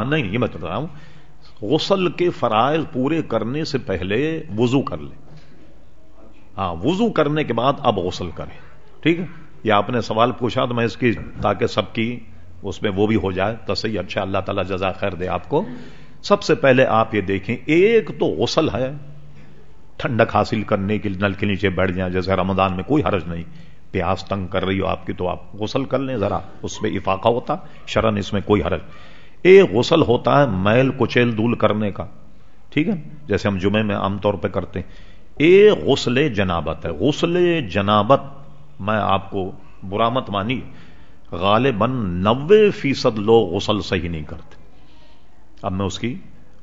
ہاں، نہیں یہ میں بتا رہا ہوں۔ غسل کے فرائض پورے کرنے سے پہلے وضو کر لے ہاں وضو کرنے کے بعد اب غسل کرے ٹھیک ہے؟ یا آپ نے سوال پوچھا تو میں اس کی تاکہ سب کی اس میں وہ بھی ہو جائے۔ تو صحیح اچھا اللہ تعالیٰ جزا خیر دے آپ کو۔ سب سے پہلے آپ یہ دیکھیں ایک تو غسل ہے۔ ٹھنڈک حاصل کرنے کے نل کے نیچے بیٹھ جائیں جیسے رمضان میں کوئی حرج نہیں۔ پیاس تنگ کر رہی ہو آپ کی تو آپ غسل کر لیں۔ ذرا اس میں افاقہ ہوتا شرن اس میں کوئی حرج۔ ایک غسل ہوتا ہے میل کچیل دول کرنے کا۔ ٹھیک ہے؟ جیسے ہم جمعے میں عام طور پہ کرتے ہیں۔ ایک غسل جنابت ہے۔ غسل جنابت میں آپ کو برامت مانی غالباً نوے فیصد لوگ غسل صحیح نہیں کرتے۔ اب میں اس کی،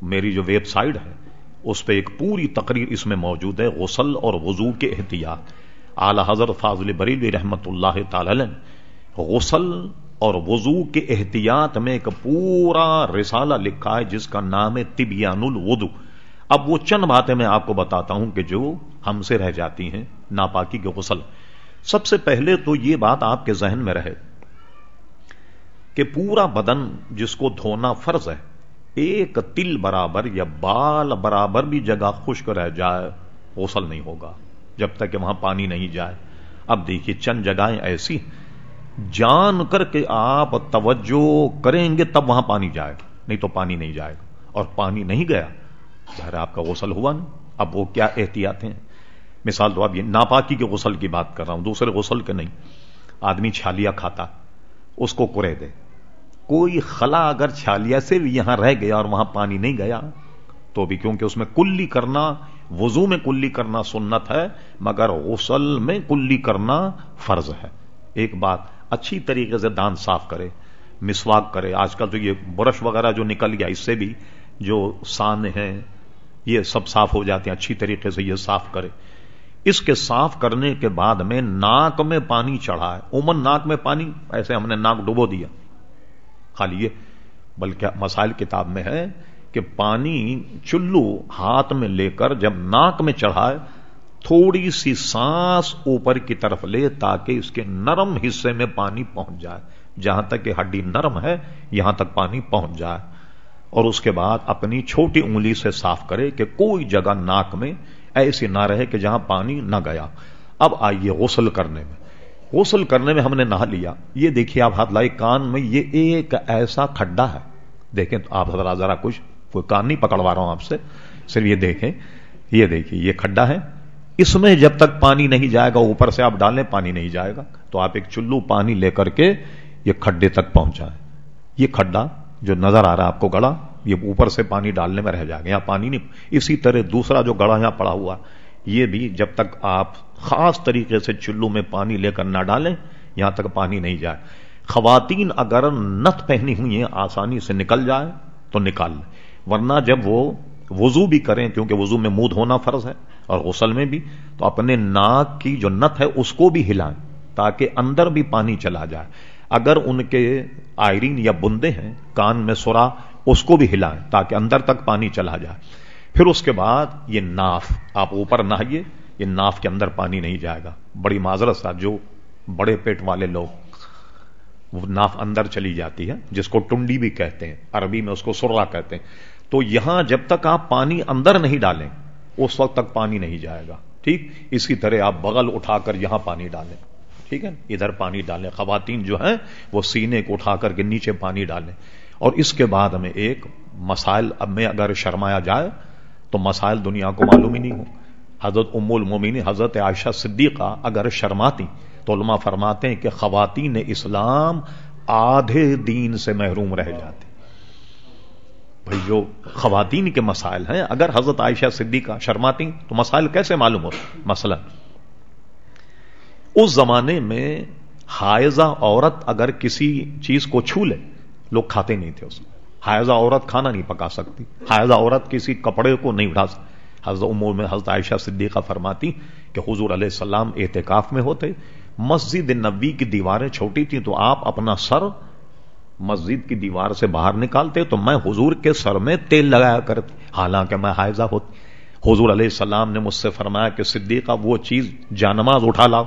میری جو ویب سائٹ ہے، اس پہ ایک پوری تقریر اس میں موجود ہے۔ غسل اور وضو کے احتیاط۔ اعلی حضرت فاضل بریلی رحمت اللہ تعالی غسل اور وضو کے احتیاط میں ایک پورا رسالہ لکھا ہے جس کا نام ہے طبیان الودو اب وہ چند باتیں میں آپ کو بتاتا ہوں کہ جو ہم سے رہ جاتی ہیں، ناپاکی کے غسل۔ سب سے پہلے تو یہ بات آپ کے ذہن میں رہے کہ پورا بدن جس کو دھونا فرض ہے، ایک تل برابر یا بال برابر بھی جگہ خشک رہ جائے، غسل نہیں ہوگا جب تک کہ وہاں پانی نہیں جائے۔ اب دیکھیے، چند جگہیں ایسی جان کر کے آپ توجہ کریں گے تب وہاں پانی جائے گا۔ نہیں تو پانی نہیں جائے گا۔ اور پانی نہیں گیا، ظاہر آپ کا غسل ہوا نہیں۔ اب وہ کیا احتیاط ہیں؟ مثال تو اب یہ ناپاکی کے غسل کی بات کر رہا ہوں، دوسرے غسل کے نہیں۔ آدمی چھالیا کھاتا، اس کو کرے دے۔ کوئی خلا اگر چھالیا سے بھی یہاں رہ گیا اور وہاں پانی نہیں گیا، تو بھی کیونکہ اس میں کلی کرنا، وضو میں کلی کرنا سنت ہے، مگر غسل میں کلی کرنا فرض ہے۔ ایک بات اچھی طریقے سے دانت صاف کرے، مسواک کرے۔ آج کل تو یہ برش وغیرہ جو نکل گیا، اس سے بھی جو سان ہیں، یہ سب صاف ہو جاتے ہیں۔ اچھی طریقے سے یہ صاف کرے۔ اس کے صاف کرنے کے بعد میں ناک میں پانی چڑھا ہے۔ عمن ناک میں پانی، ایسے ہم نے ناک ڈبو دیا۔ خالی یہ، بلکہ مسائل کتاب میں ہے کہ پانی چلو ہاتھ میں لے کر جب ناک میں چڑھائے تھوڑی سی سانس اوپر کی طرف لے تاکہ اس کے نرم حصے میں پانی پہنچ جائے۔ جہاں تک کہ ہڈی نرم ہے، یہاں تک پانی پہنچ جائے۔ اور اس کے بعد اپنی چھوٹی انگلی سے صاف کرے کہ کوئی جگہ ناک میں ایسی نہ رہے کہ جہاں پانی نہ گیا۔ اب آئیے غسل کرنے میں۔ غسل کرنے میں ہم نے نہا لیا۔ یہ دیکھیے آپ ہاتھ لائے کان میں، یہ ایک ایسا کھڈا ہے۔ دیکھیں تو آپ ذرا ذرا کچھ، کوئی کان نہیں پکڑوا رہا ہوں آپ سے، صرف یہ دیکھیں۔ یہ دیکھیے، یہ کھڈا ہے۔ اس میں جب تک پانی نہیں جائے گا، اوپر سے آپ ڈالیں، پانی نہیں جائے گا۔ تو آپ ایک چلو پانی لے کر کے یہ کھڈے تک پہنچائیں۔ یہ کھڈا جو نظر آ رہا ہے آپ کو گڑا، یہ اوپر سے پانی ڈالنے میں رہ جائے گا۔ یہاں پانی نہیں، اسی طرح دوسرا جو گڑا یہاں پڑا ہوا یہ بھی جب تک آپ خاص طریقے سے چلو میں پانی لے کر نہ ڈالیں، یہاں تک پانی نہیں جائے۔ خواتین اگر نت پہنی ہوئی ہیں، آسانی سے نکل جائے تو نکال لیں۔ ورنہ جب وہ وضو بھی کریں، کیونکہ وضو میں منہ دھونا فرض ہے اور غسل میں بھی، تو اپنے ناک کی جو نت ہے، اس کو بھی ہلائیں تاکہ اندر بھی پانی چلا جائے۔ اگر ان کے آئرین یا بندے ہیں، کان میں سورا اس کو بھی ہلائیں تاکہ اندر تک پانی چلا جائے۔ پھر اس کے بعد یہ ناف، آپ اوپر نہائیے، یہ ناف کے اندر پانی نہیں جائے گا۔ بڑی معذرت سا جو بڑے پیٹ والے لوگ، وہ ناف اندر چلی جاتی ہے، جس کو ٹنڈی بھی کہتے ہیں، عربی میں اس کو سرا کہتے ہیں۔ تو یہاں جب تک آپ پانی اندر نہیں ڈالیں، اس وقت تک پانی نہیں جائے گا، ٹھیک؟ اسی طرح آپ بغل اٹھا کر یہاں پانی ڈالیں، ٹھیک ہے؟ ادھر پانی ڈالیں، خواتین جو ہیں، وہ سینے کو اٹھا کر کے نیچے پانی ڈالیں۔ اور اس کے بعد ہمیں ایک مسائل اب میں اگر شرمایا جائے، تو مسائل دنیا کو معلوم ہی نہیں ہو حضرت ام المومین حضرت عائشہ صدیقہ اگر شرماتی، تو علماء فرماتے ہیں کہ خواتین اسلام آدھے دین سے محروم رہ جاتے۔ جو خواتین کے مسائل ہیں، اگر حضرت عائشہ صدیقہ شرماتی تو مسائل کیسے معلوم ہوتے مثلا، اس زمانے میں حائضہ عورت اگر کسی چیز کو چھو لے، لوگ کھاتے نہیں تھے اس حائضہ عورت کھانا نہیں پکا سکتی۔ حائضہ عورت کسی کپڑے کو نہیں اٹھا سکتی۔ حضرت عمر میں حضرت عائشہ صدیقہ فرماتی کہ حضور علیہ السلام اعتکاف میں ہوتے، مسجد نبی کی دیواریں چھوٹی تھیں تو آپ اپنا سر مسجد کی دیوار سے باہر نکالتے تو میں حضور کے سر میں تیل لگایا کرتی۔ حالانکہ میں حائزہ ہوتی۔ حضور علیہ السلام نے مجھ سے فرمایا کہ صدیقہ، وہ چیز جانماز اٹھا لاؤ۔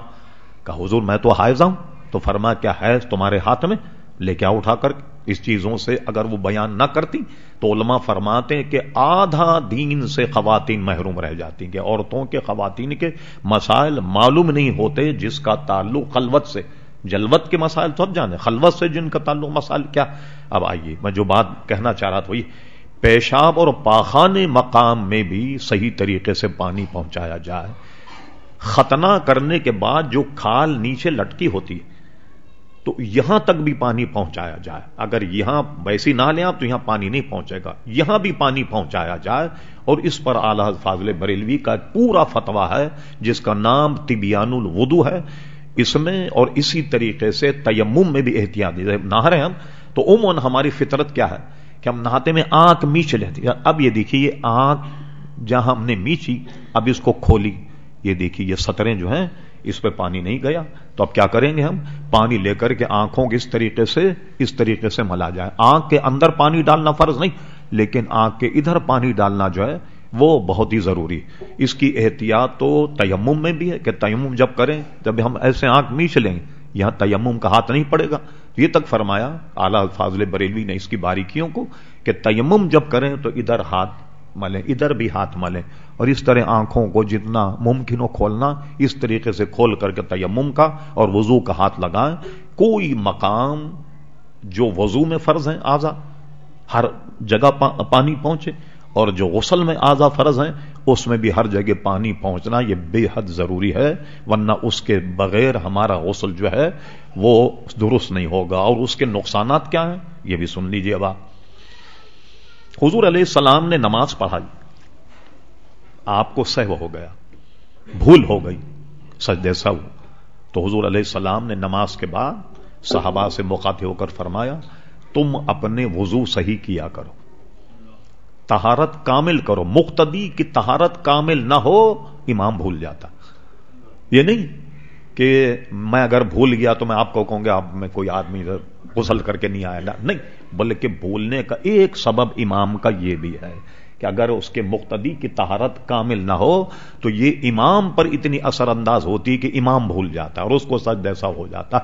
کہ حضور، میں تو حائزہ ہوں۔ تو فرمایا، کیا ہے تمہارے ہاتھ میں؟ لے کیا اٹھا کر۔ اس چیزوں سے اگر وہ بیان نہ کرتی تو علماء فرماتے ہیں کہ آدھا دین سے خواتین محروم رہ جاتی کہ عورتوں کے خواتین کے مسائل معلوم نہیں ہوتے جس کا تعلق خلوت سے۔ جلوت کے مسائل تو اب جانے، خلوت سے جن کا تعلق مسائل کیا؟ اب آئیے، میں جو بات کہنا چاہ رہا تھا وہی، پیشاب اور پاخانے مقام میں بھی صحیح طریقے سے پانی پہنچایا جائے۔ ختنہ کرنے کے بعد جو کھال نیچے لٹکی ہوتی ہے، تو یہاں تک بھی پانی پہنچایا جائے۔ اگر یہاں ویسی نہ لیں آپ تو یہاں پانی نہیں پہنچے گا۔ یہاں بھی پانی پہنچایا جائے اور اس پر اعلی فاضل بریلوی کا پورا فتوا ہے، جس کا نام طبیان الودو ہے۔ اس میں اور اسی طریقے سے تیمم میں بھی احتیاط نہ رہے ہم، تو عموماً ہماری فطرت کیا ہے؟ کہ ہم نہاتے میں آنکھ میچ لیتے اب یہ دیکھیے، یہ آنکھ جہاں ہم نے میچی، اب اس کو کھولی۔ یہ دیکھیے، یہ سطریں جو ہیں، اس پہ پانی نہیں گیا۔ تو اب کیا کریں گے ہم؟ پانی لے کر کے آنکھوں کے اس طریقے سے، اس طریقے سے ملا جائے۔ آنکھ کے اندر پانی ڈالنا فرض نہیں، لیکن آنکھ کے ادھر پانی ڈالنا جو ہے وہ بہت ہی ضروری اس کی احتیاط تو تیمم میں بھی ہے کہ تیمم جب کریں، جب ہم ایسے آنکھ میچ لیں، یہاں تیمم کا ہاتھ نہیں پڑے گا۔ یہ تک فرمایا اعلی فاضل بریلوی نے اس کی باریکیوں کو کہ تیمم جب کریں تو ادھر ہاتھ ملیں، ادھر بھی ہاتھ ملیں۔ اور اس طرح آنکھوں کو جتنا ممکن ہو کھولنا، اس طریقے سے کھول کر کے تیمم کا اور وضو کا ہاتھ لگائیں۔ کوئی مقام جو وضو میں فرض ہیں آزا، ہر جگہ پانی پہنچے۔ اور جو غسل میں آزا فرض ہیں، اس میں بھی ہر جگہ پانی پہنچنا یہ بے حد ضروری ہے، ورنہ اس کے بغیر ہمارا غسل جو ہے، وہ درست نہیں ہوگا۔ اور اس کے نقصانات کیا ہیں؟ یہ بھی سن لیجیے اب آپ۔ حضور علیہ السلام نے نماز پڑھائی۔ آپ کو سہ ہو گیا، بھول ہو گئی، سجدے سو۔ تو حضور علیہ السلام نے نماز کے بعد صحابہ سے مخاطب ہو کر فرمایا، تم اپنے وضو صحیح کیا کرو۔ تہارت کامل کرو، مقتدی کی تہارت کامل نہ ہو، امام بھول جاتا۔ یہ نہیں کہ میں اگر بھول گیا تو میں آپ کو کہوں گا، آپ میں کوئی آدمی غسل کر کے نہیں آئے گا نہیں، بلکہ بھولنے کا ایک سبب امام کا یہ بھی ہے کہ اگر اس کے مقتدی کی تہارت کامل نہ ہو، تو یہ امام پر اتنی اثر انداز ہوتی کہ امام بھول جاتا اور اس کو سچ جیسا ہو جاتا۔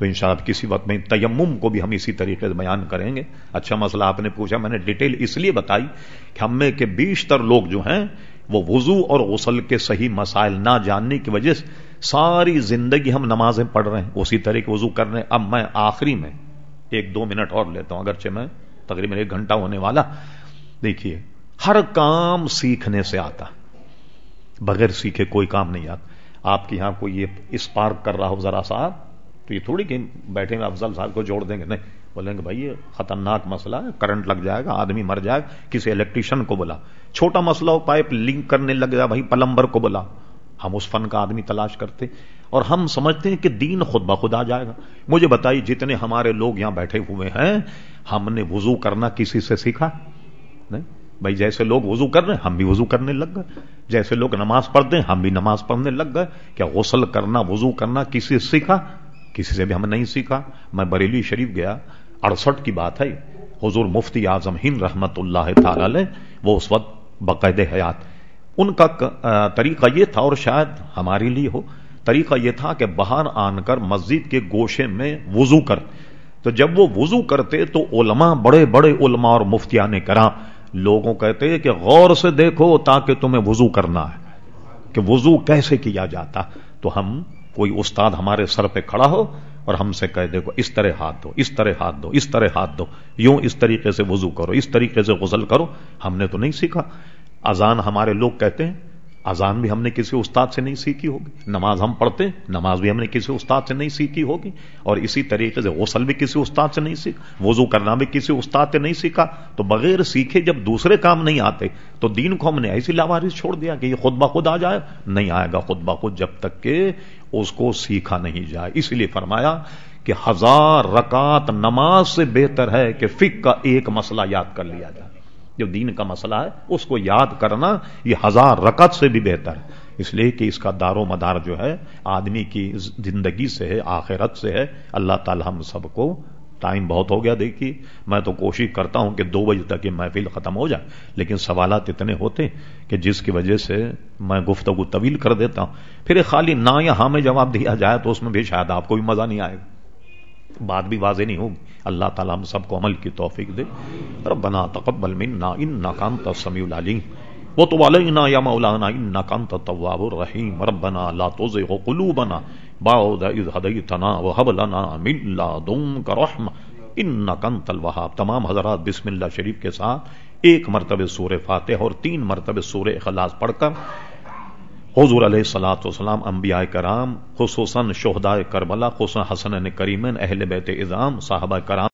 تو ان شاء کسی وقت میں تیمم کو بھی ہم اسی طریقے سے بیان کریں گے۔ اچھا مسئلہ آپ نے پوچھا، میں نے ڈیٹیل اس لیے بتائی کہ ہم میں کے بیشتر لوگ جو ہیں، وہ وضو اور غسل کے صحیح مسائل نہ جاننے کی وجہ سے ساری زندگی ہم نمازیں پڑھ رہے ہیں، اسی طرح کے وضو کر رہے ہیں۔ اب میں آخری میں ایک دو منٹ اور لیتا ہوں، اگرچہ میں تقریباً ایک گھنٹہ ہونے والا۔ دیکھیے، ہر کام سیکھنے سے آتا، بغیر سیکھے کوئی کام نہیں آتا۔ آپ کے یہاں کوئی یہ اسپارک کر رہا ہو، ذرا صاحب تو یہ تھوڑی کہ بیٹھے میں افضل صاحب کو جوڑ دیں گے۔ نہیں، بولیں گے، بھائی، یہ خطرناک مسئلہ ہے کرنٹ لگ جائے گا، آدمی مر جائے گا، کسی الیکٹریشین کو بولا چھوٹا مسئلہ ہو پائپ لنک کرنے لگ جائے بھائی پلمبر کو بولا ہم اس فن کا آدمی تلاش کرتے اور ہم سمجھتے ہیں کہ دین خود بخود آ جائے گا۔ مجھے بتائیے، جتنے ہمارے لوگ یہاں بیٹھے ہوئے ہیں، ہم نے وضو کرنا کسی سے سیکھا؟ نہیں، بھائی، جیسے لوگ وضو کر رہے ہیں، ہم بھی وضو کرنے لگ گئے۔ جیسے لوگ نماز پڑھتے ہیں، ہم بھی نماز پڑھنے لگ گئے۔ کیا غسل کرنا، وضو کرنا کسی سے سیکھا؟ کسی سے بھی ہم نہیں سیکھا۔ میں بریلی شریف گیا، اڑسٹھ کی بات ہے حضور مفتی اعظم ہند رحمت اللہ تعالی وہ اس وقت باقاعد حیات۔ ان کا طریقہ یہ تھا، اور شاید ہمارے لیے ہو، طریقہ یہ تھا کہ باہر آن کر مسجد کے گوشے میں وضو کر۔ تو جب وہ وضو کرتے تو علماء، بڑے بڑے علماء اور مفتیان کرام لوگوں کہتے کہ غور سے دیکھو تاکہ تمہیں وضو کرنا ہے، کہ وضو کیسے کیا جاتا۔ تو ہم کوئی استاد ہمارے سر پہ کھڑا ہو اور ہم سے کہہ دیکھو اس طرح ہاتھ دو اس طرح ہاتھ دو اس طرح ہاتھ دو یوں اس طریقے سے وضو کرو، اس طریقے سے غسل کرو، ہم نے تو نہیں سیکھا۔ اذان ہمارے لوگ کہتے ہیں اذان بھی ہم نے کسی استاد سے نہیں سیکھی ہوگی۔ نماز ہم پڑھتے نماز بھی ہم نے کسی استاد سے نہیں سیکھی ہوگی۔ اور اسی طریقے سے غسل بھی کسی استاد سے نہیں سیکھ، وضو کرنا بھی کسی استاد سے نہیں سیکھا۔ تو بغیر سیکھے جب دوسرے کام نہیں آتے، تو دین کو ہم نے ایسی لاوارث چھوڑ دیا کہ یہ خود بخود آ جائے، نہیں آئے گا خود بخود جب تک کہ اس کو سیکھا نہیں جائے۔ اس لیے فرمایا کہ ہزار رکعت نماز سے بہتر ہے کہ فک کا ایک مسئلہ یاد کر لیا جائے۔ جو دین کا مسئلہ ہے، اس کو یاد کرنا یہ ہزار رکعت سے بھی بہتر ہے۔ اس لیے کہ اس کا دار و مدار جو ہے، آدمی کی زندگی سے ہے، آخرت سے ہے۔ اللہ تعالی ہم سب کو ٹائم بہت ہو گیا۔ دیکھیے، میں تو کوشش کرتا ہوں کہ دو بجے تک یہ محفل ختم ہو جائے، لیکن سوالات اتنے ہوتے کہ جس کی وجہ سے میں گفتگو طویل کر دیتا ہوں۔ پھر خالی نہ یا ہاں میں جواب دیا جائے تو اس میں بھی شاید آپ کو بھی مزہ نہیں آئے گا۔ بات بھی واضح نہیں ہوگی۔ اللہ تعالیٰ ہم سب کو عمل کی توفیق دے۔ ربنا تقبل منا انك انت السميع العليم وتب علينا يا مولانا انك انت التواب الرحيم ربنا لا تزغ قلوبنا بعد إذ هديتنا وهب لنا من لدنك رحمة۔ انك انت الوهاب تمام حضرات بسم اللہ شریف کے ساتھ ایک مرتبہ سورہ فاتح اور تین مرتبہ سورہ اخلاص پڑھ کر حضور علیہ السلاۃ وسلام انبیاء کرام، خصوصاً شہداء کربلا، خصوصاً حسن کریمن اہل بیت اظام صاحبہ کرام